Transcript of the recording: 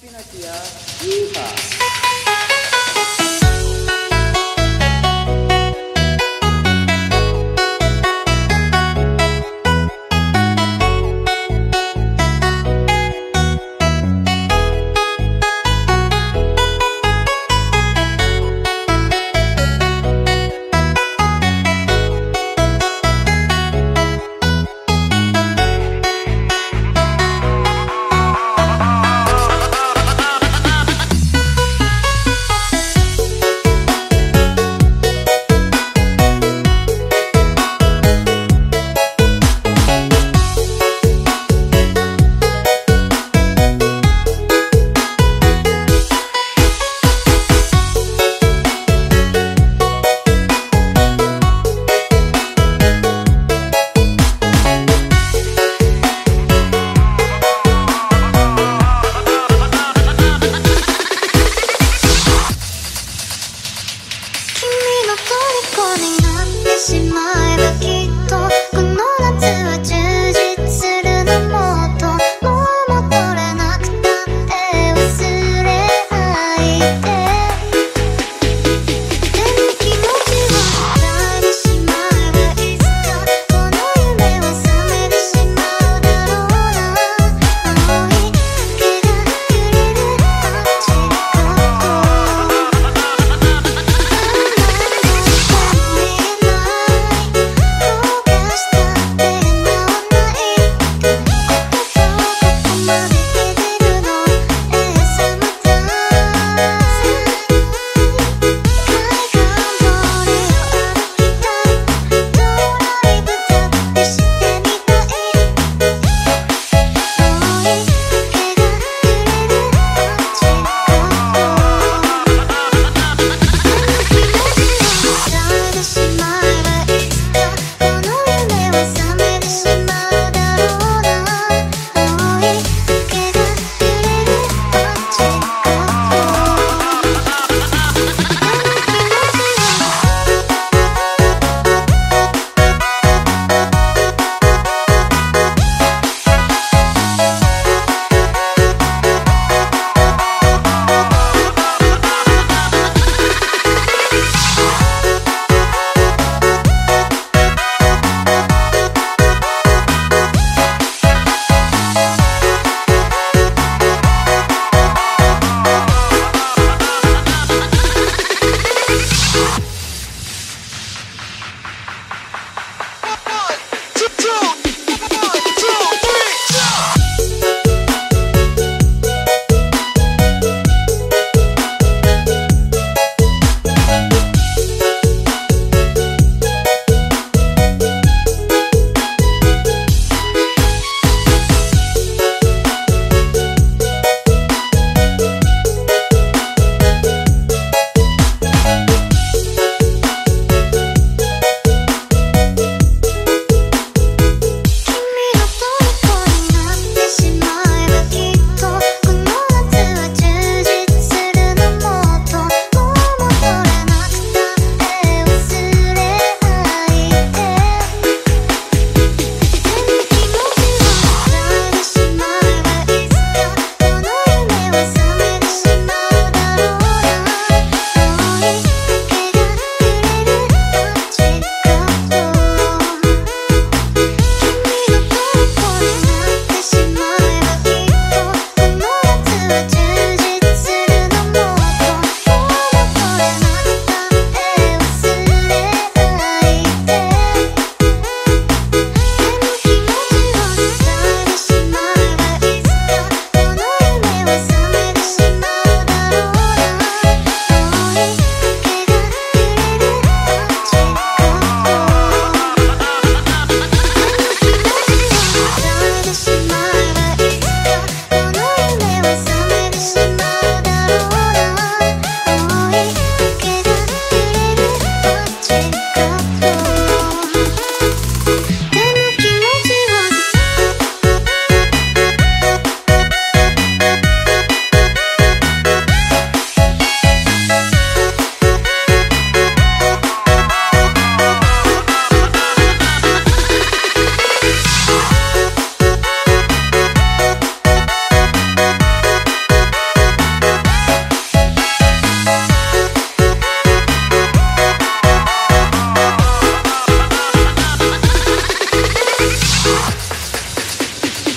Pinatia. Yeehaw.